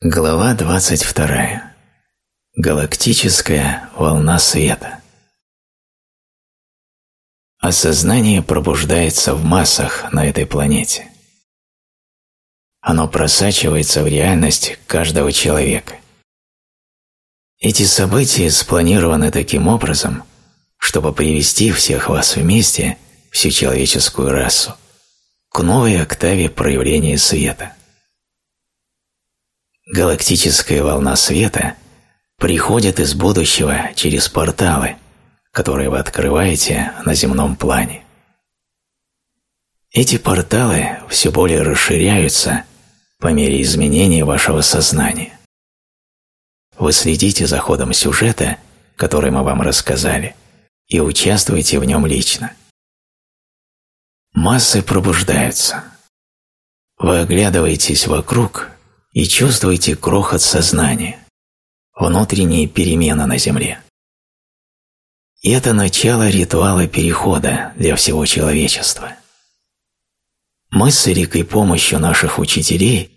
Глава 22. Галактическая волна света. Осознание пробуждается в массах на этой планете. Оно просачивается в реальность каждого человека. Эти события спланированы таким образом, чтобы привести всех вас вместе, всю человеческую расу, к новой октаве проявления света. Галактическая волна света приходит из будущего через порталы, которые вы открываете на земном плане. Эти порталы все более расширяются по мере изменения вашего сознания. Вы следите за ходом сюжета, который мы вам рассказали, и участвуете в нем лично. Массы пробуждаются. Вы оглядываетесь вокруг и чувствуете крохот сознания, внутренние перемены на Земле. И это начало ритуала перехода для всего человечества. Мы с великой помощью наших учителей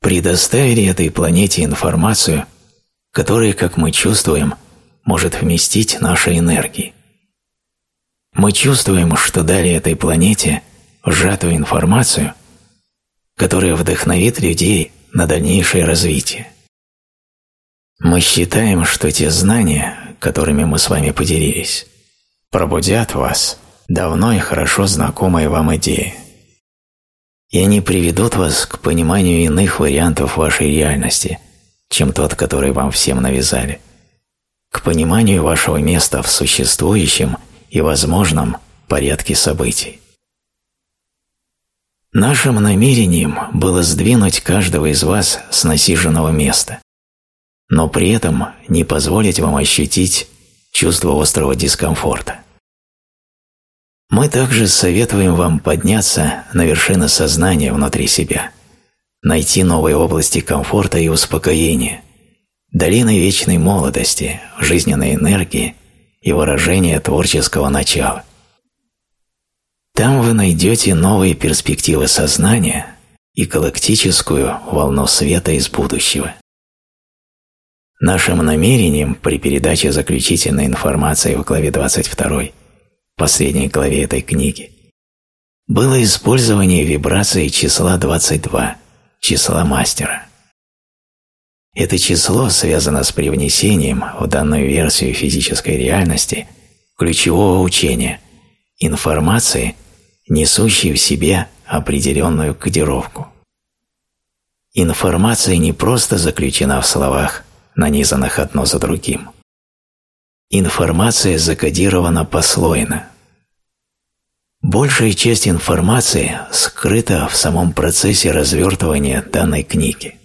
предоставили этой планете информацию, которая, как мы чувствуем, может вместить наши энергии. Мы чувствуем, что дали этой планете сжатую информацию, которая вдохновит людей на дальнейшее развитие. Мы считаем, что те знания, которыми мы с вами поделились, пробудят в вас давно и хорошо знакомые вам идеи. И они приведут вас к пониманию иных вариантов вашей реальности, чем тот, который вам всем навязали, к пониманию вашего места в существующем и возможном порядке событий. Нашим намерением было сдвинуть каждого из вас с насиженного места, но при этом не позволить вам ощутить чувство острого дискомфорта. Мы также советуем вам подняться на вершины сознания внутри себя, найти новые области комфорта и успокоения, долины вечной молодости, жизненной энергии и выражения творческого начала – там вы найдете новые перспективы сознания и галактическую волну света из будущего. Нашим намерением при передаче заключительной информации в главе 22, последней главе этой книги, было использование вибрации числа 22, числа мастера. Это число связано с привнесением в данную версию физической реальности ключевого учения, информации – несущий в себе определенную кодировку. Информация не просто заключена в словах, нанизанных одно за другим. Информация закодирована послойно. Большая часть информации скрыта в самом процессе развертывания данной книги.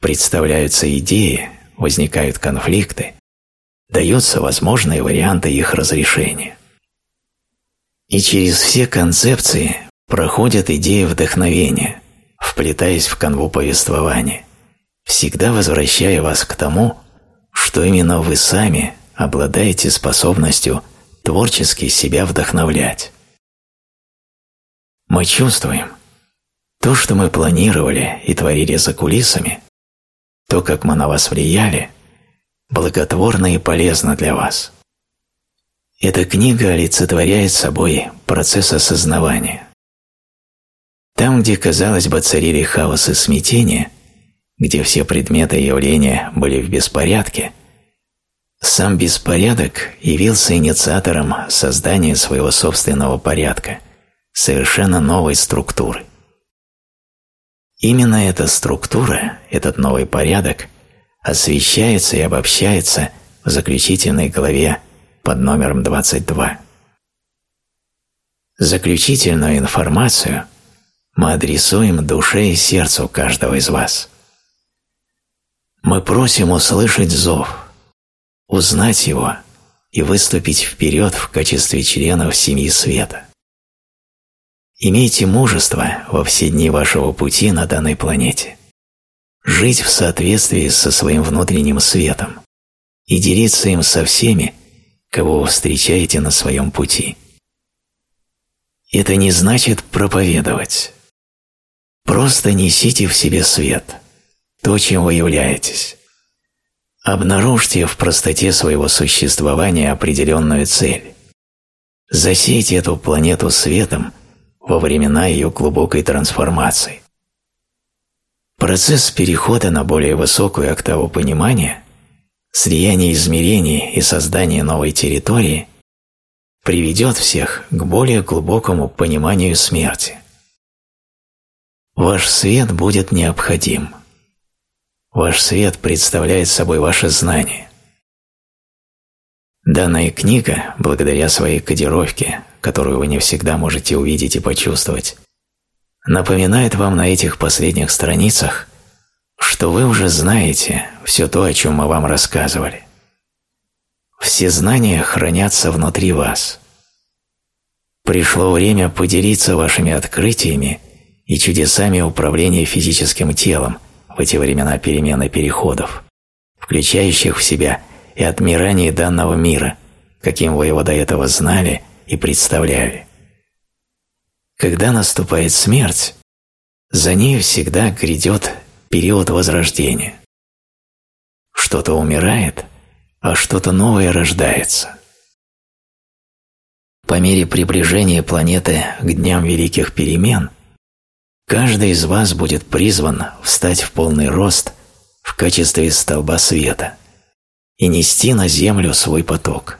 Представляются идеи, возникают конфликты, даются возможные варианты их разрешения. И через все концепции проходит идея вдохновения, вплетаясь в канву повествования, всегда возвращая вас к тому, что именно вы сами обладаете способностью творчески себя вдохновлять. Мы чувствуем, то, что мы планировали и творили за кулисами, то, как мы на вас влияли, благотворно и полезно для вас. Эта книга олицетворяет собой процесс осознавания. Там, где, казалось бы, царили хаос и смятение, где все предметы и явления были в беспорядке, сам беспорядок явился инициатором создания своего собственного порядка, совершенно новой структуры. Именно эта структура, этот новый порядок, освещается и обобщается в заключительной главе под номером 22. Заключительную информацию мы адресуем душе и сердцу каждого из вас. Мы просим услышать зов, узнать его и выступить вперед в качестве членов семьи света. Имейте мужество во все дни вашего пути на данной планете. Жить в соответствии со своим внутренним светом и делиться им со всеми, кого вы встречаете на своем пути. Это не значит проповедовать. Просто несите в себе свет, то, чем вы являетесь. Обнаружьте в простоте своего существования определенную цель. Засейте эту планету светом во времена ее глубокой трансформации. Процесс перехода на более высокую октаву понимания, слияние измерений и создание новой территории приведет всех к более глубокому пониманию смерти. Ваш свет будет необходим. Ваш свет представляет собой ваше знание. Данная книга, благодаря своей кодировке, которую вы не всегда можете увидеть и почувствовать, напоминает вам на этих последних страницах, что вы уже знаете все то, о чем мы вам рассказывали. Все знания хранятся внутри вас. Пришло время поделиться вашими открытиями и чудесами управления физическим телом в эти времена перемены переходов, включающих в себя и отмирание данного мира, каким вы его до этого знали и представляли. Когда наступает смерть, за ней всегда грядет период возрождения. Что-то умирает, а что-то новое рождается. По мере приближения планеты к дням великих перемен, каждый из вас будет призван встать в полный рост в качестве столба света и нести на Землю свой поток.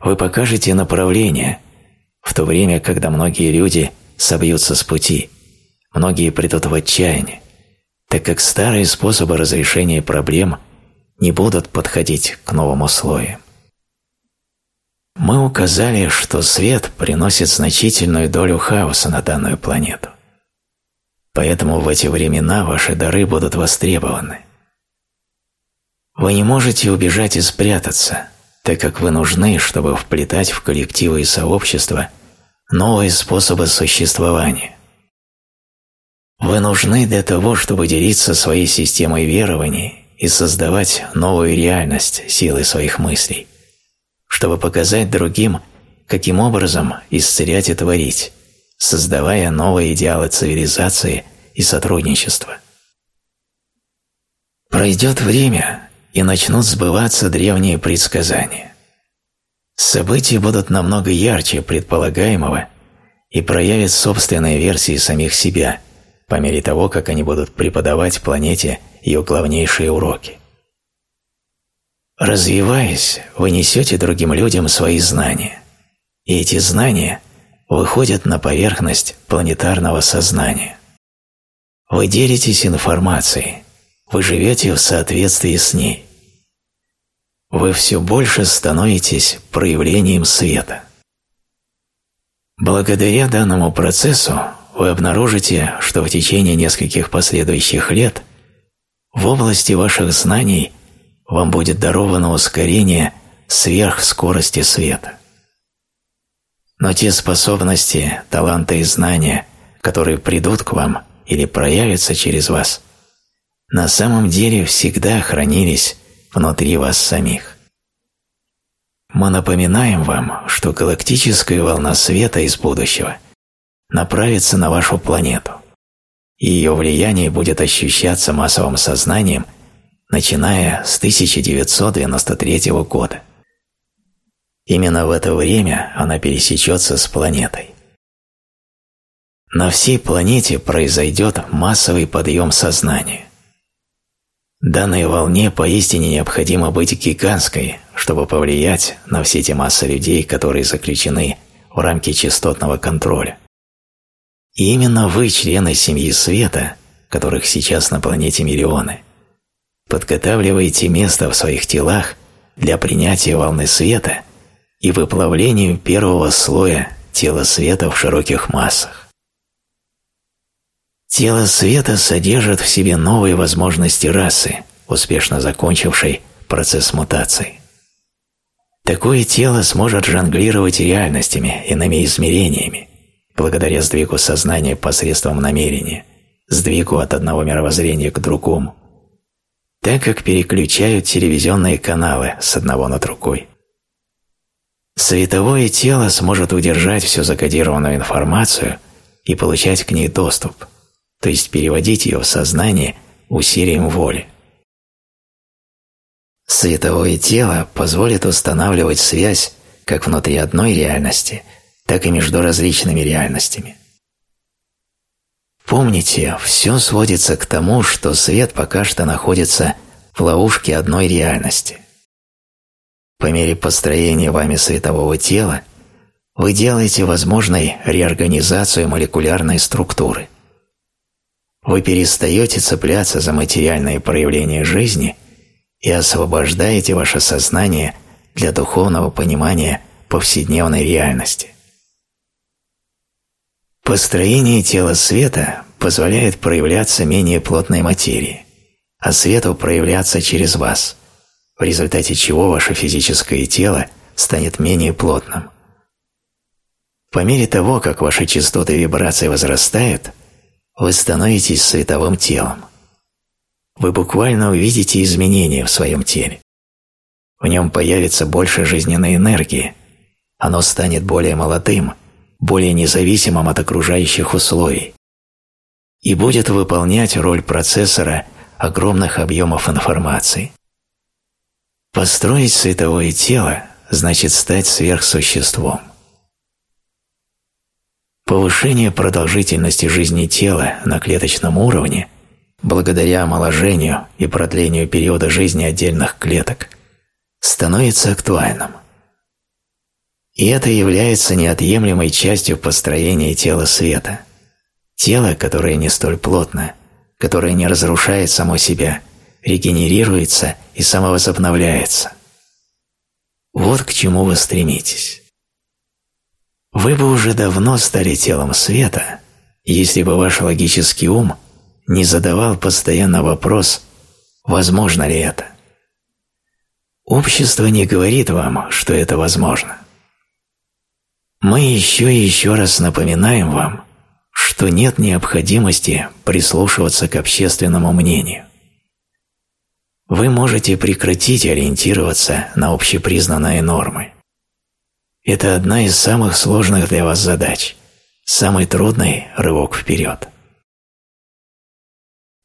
Вы покажете направление, в то время, когда многие люди собьются с пути, многие придут в отчаяние, так как старые способы разрешения проблем не будут подходить к новым условиям. Мы указали, что свет приносит значительную долю хаоса на данную планету. Поэтому в эти времена ваши дары будут востребованы. Вы не можете убежать и спрятаться, так как вы нужны, чтобы вплетать в коллективы и сообщества новые способы существования. Вы нужны для того, чтобы делиться своей системой верований и создавать новую реальность силой своих мыслей, чтобы показать другим, каким образом исцелять и творить, создавая новые идеалы цивилизации и сотрудничества. Пройдет время, и начнут сбываться древние предсказания. События будут намного ярче предполагаемого и проявят собственные версии самих себя по мере того, как они будут преподавать планете ее главнейшие уроки. Развиваясь, вы несете другим людям свои знания, и эти знания выходят на поверхность планетарного сознания. Вы делитесь информацией, вы живете в соответствии с ней. Вы все больше становитесь проявлением света. Благодаря данному процессу вы обнаружите, что в течение нескольких последующих лет в области ваших знаний вам будет даровано ускорение сверх скорости света. Но те способности, таланты и знания, которые придут к вам или проявятся через вас, на самом деле всегда хранились внутри вас самих. Мы напоминаем вам, что галактическая волна света из будущего направится на вашу планету, и ее влияние будет ощущаться массовым сознанием, начиная с 1993 года. Именно в это время она пересечется с планетой. На всей планете произойдет массовый подъем сознания. Данной волне поистине необходимо быть гигантской, чтобы повлиять на все те массы людей, которые заключены в рамки частотного контроля. И именно вы, члены семьи света, которых сейчас на планете миллионы, подготавливаете место в своих телах для принятия волны света и выплавлению первого слоя тела света в широких массах. Тело света содержит в себе новые возможности расы, успешно закончившей процесс мутации. Такое тело сможет жонглировать реальностями, иными измерениями, благодаря сдвигу сознания посредством намерения, сдвигу от одного мировоззрения к другому, так как переключают телевизионные каналы с одного на другой. Световое тело сможет удержать всю закодированную информацию и получать к ней доступ – то есть переводить ее в сознание усилием воли. Световое тело позволит устанавливать связь как внутри одной реальности, так и между различными реальностями. Помните, все сводится к тому, что свет пока что находится в ловушке одной реальности. По мере построения вами светового тела вы делаете возможной реорганизацию молекулярной структуры. Вы перестаете цепляться за материальные проявления жизни и освобождаете ваше сознание для духовного понимания повседневной реальности. Построение тела света позволяет проявляться менее плотной материи, а свету проявляться через вас, в результате чего ваше физическое тело станет менее плотным. По мере того, как ваши частоты вибраций возрастают, вы становитесь световым телом. Вы буквально увидите изменения в своем теле. В нем появится больше жизненной энергии, оно станет более молодым, более независимым от окружающих условий и будет выполнять роль процессора огромных объемов информации. Построить световое тело значит стать сверхсуществом. Повышение продолжительности жизни тела на клеточном уровне благодаря омоложению и продлению периода жизни отдельных клеток становится актуальным. И это является неотъемлемой частью построения тела света. Тело, которое не столь плотно, которое не разрушает само себя, регенерируется и самовозобновляется. Вот к чему вы стремитесь. Вы бы уже давно стали телом света, если бы ваш логический ум не задавал постоянно вопрос «возможно ли это?». Общество не говорит вам, что это возможно. Мы еще и еще раз напоминаем вам, что нет необходимости прислушиваться к общественному мнению. Вы можете прекратить ориентироваться на общепризнанные нормы. Это одна из самых сложных для вас задач, самый трудный рывок вперед.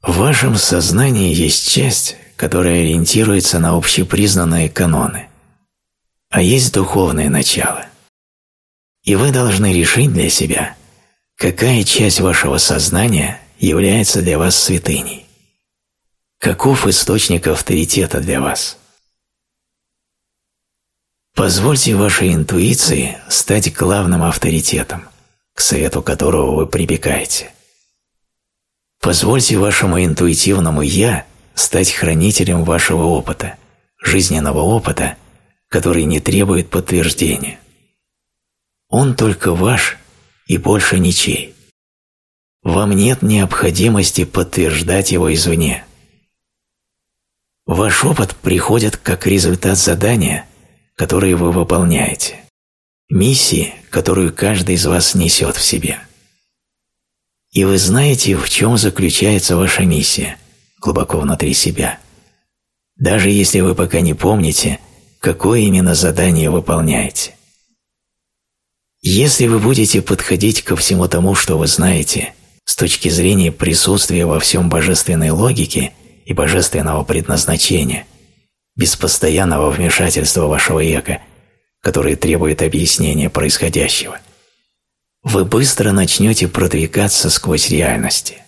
В вашем сознании есть часть, которая ориентируется на общепризнанные каноны, а есть духовное начало. И вы должны решить для себя, какая часть вашего сознания является для вас святыней. Каков источник авторитета для вас? Позвольте вашей интуиции стать главным авторитетом, к совету которого вы прибегаете. Позвольте вашему интуитивному «я» стать хранителем вашего опыта, жизненного опыта, который не требует подтверждения. Он только ваш и больше ничей. Вам нет необходимости подтверждать его извне. Ваш опыт приходит как результат задания – которые вы выполняете, миссии, которую каждый из вас несет в себе. И вы знаете, в чем заключается ваша миссия, глубоко внутри себя. Даже если вы пока не помните, какое именно задание выполняете. Если вы будете подходить ко всему тому, что вы знаете, с точки зрения присутствия во всем божественной логики и божественного предназначения – без постоянного вмешательства вашего эго, которое требует объяснения происходящего, вы быстро начнете продвигаться сквозь реальности.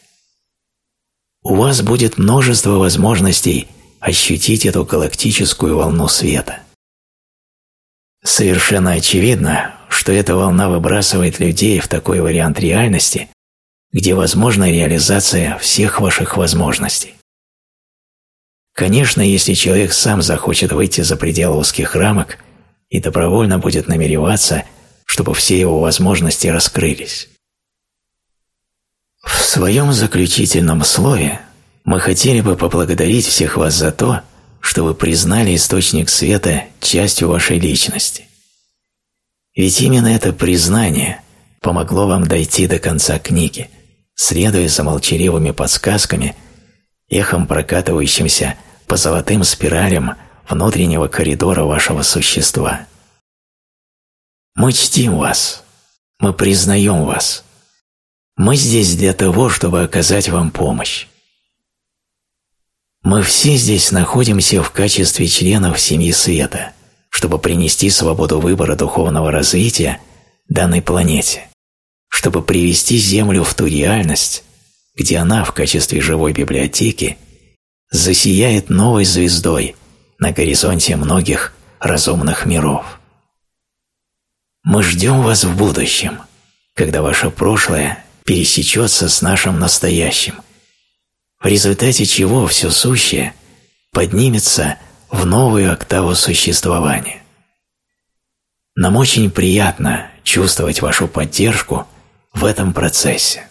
У вас будет множество возможностей ощутить эту галактическую волну света. Совершенно очевидно, что эта волна выбрасывает людей в такой вариант реальности, где возможна реализация всех ваших возможностей. Конечно, если человек сам захочет выйти за пределы узких рамок и добровольно будет намереваться, чтобы все его возможности раскрылись. В своем заключительном слове мы хотели бы поблагодарить всех вас за то, что вы признали источник света частью вашей личности. Ведь именно это признание помогло вам дойти до конца книги, следуя за молчаливыми подсказками, эхом прокатывающимся по золотым спиралям внутреннего коридора вашего существа. Мы чтим вас, мы признаем вас. Мы здесь для того, чтобы оказать вам помощь. Мы все здесь находимся в качестве членов семьи света, чтобы принести свободу выбора духовного развития данной планете, чтобы привести Землю в ту реальность, где она в качестве живой библиотеки засияет новой звездой на горизонте многих разумных миров. Мы ждем вас в будущем, когда ваше прошлое пересечется с нашим настоящим, в результате чего все сущее поднимется в новую октаву существования. Нам очень приятно чувствовать вашу поддержку в этом процессе.